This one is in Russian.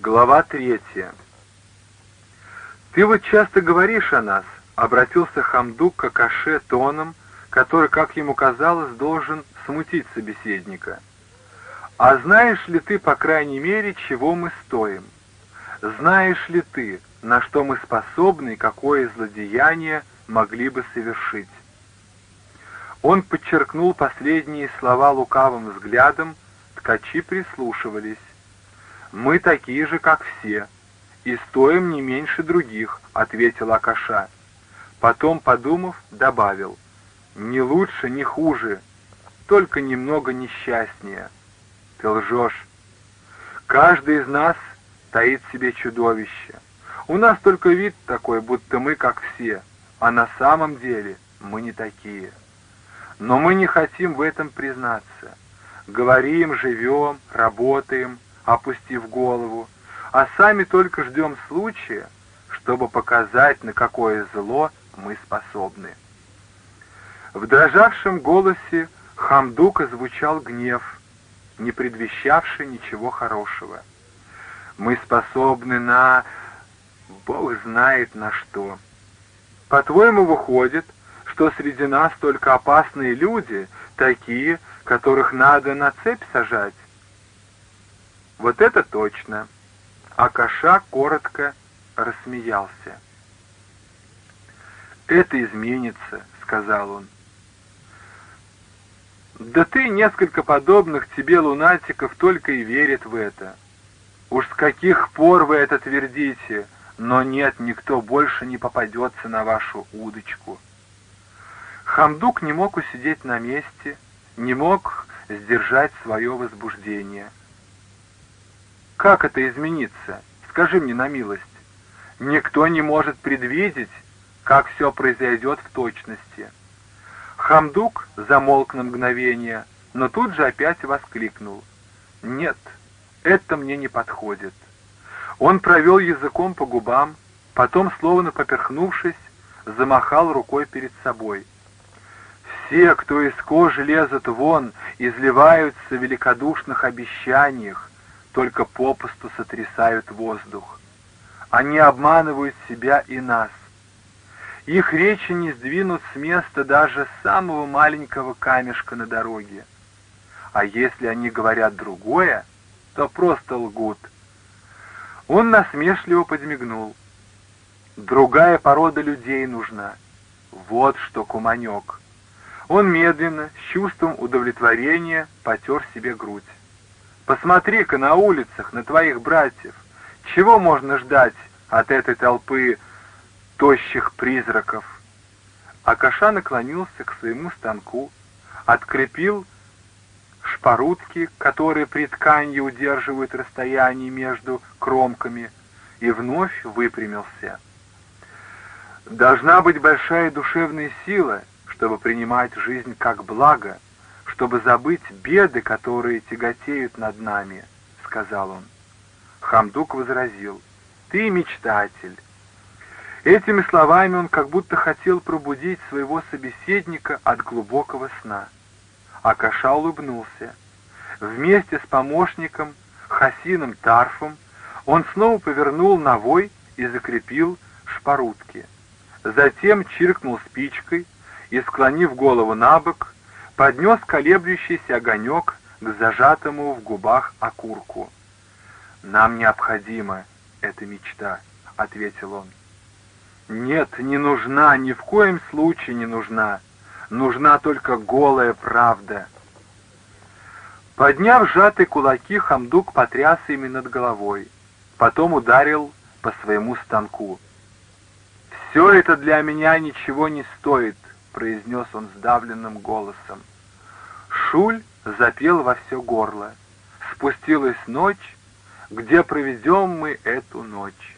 Глава третья. «Ты вот часто говоришь о нас», — обратился Хамдук к Акаше тоном, который, как ему казалось, должен смутить собеседника. «А знаешь ли ты, по крайней мере, чего мы стоим? Знаешь ли ты, на что мы способны и какое злодеяние могли бы совершить?» Он подчеркнул последние слова лукавым взглядом, ткачи прислушивались. «Мы такие же, как все, и стоим не меньше других», — ответил Акаша. Потом, подумав, добавил, «Не лучше, не хуже, только немного несчастнее». «Ты лжешь. Каждый из нас таит в себе чудовище. У нас только вид такой, будто мы как все, а на самом деле мы не такие. Но мы не хотим в этом признаться. Говорим, живем, работаем, опустив голову, а сами только ждем случая, чтобы показать, на какое зло мы способны. В дрожавшем голосе Хамдука звучал гнев, не предвещавший ничего хорошего. Мы способны на... Бог знает на что. По-твоему, выходит, что среди нас только опасные люди, такие, которых надо на цепь сажать? Вот это точно. Акаша коротко рассмеялся. «Это изменится», — сказал он. «Да ты, несколько подобных тебе лунатиков, только и верит в это. Уж с каких пор вы это твердите, но нет, никто больше не попадется на вашу удочку». Хамдук не мог усидеть на месте, не мог сдержать свое возбуждение. Как это изменится? Скажи мне на милость. Никто не может предвидеть, как все произойдет в точности. Хамдук замолк на мгновение, но тут же опять воскликнул. «Нет, это мне не подходит». Он провел языком по губам, потом, словно поперхнувшись, замахал рукой перед собой. Все, кто из кожи лезут вон, изливаются в великодушных обещаниях, только попусту сотрясают воздух. Они обманывают себя и нас. Их речи не сдвинут с места даже самого маленького камешка на дороге. А если они говорят другое, то просто лгут. Он насмешливо подмигнул. Другая порода людей нужна. Вот что куманек. Он медленно, с чувством удовлетворения, потер себе грудь. «Посмотри-ка на улицах, на твоих братьев. Чего можно ждать от этой толпы тощих призраков?» Акаша наклонился к своему станку, открепил шпарутки, которые при тканье удерживают расстояние между кромками, и вновь выпрямился. «Должна быть большая душевная сила», чтобы принимать жизнь как благо, чтобы забыть беды, которые тяготеют над нами», — сказал он. Хамдук возразил, «Ты мечтатель». Этими словами он как будто хотел пробудить своего собеседника от глубокого сна. Акаша улыбнулся. Вместе с помощником Хасином Тарфом он снова повернул навой и закрепил шпарутки. Затем чиркнул спичкой, и, склонив голову на бок, поднес колеблющийся огонек к зажатому в губах окурку. «Нам необходима эта мечта», — ответил он. «Нет, не нужна, ни в коем случае не нужна. Нужна только голая правда». Подняв сжатые кулаки, Хамдук потряс ими над головой, потом ударил по своему станку. «Все это для меня ничего не стоит», — произнес он сдавленным голосом. Шуль запел во все горло. Спустилась ночь, где проведем мы эту ночь.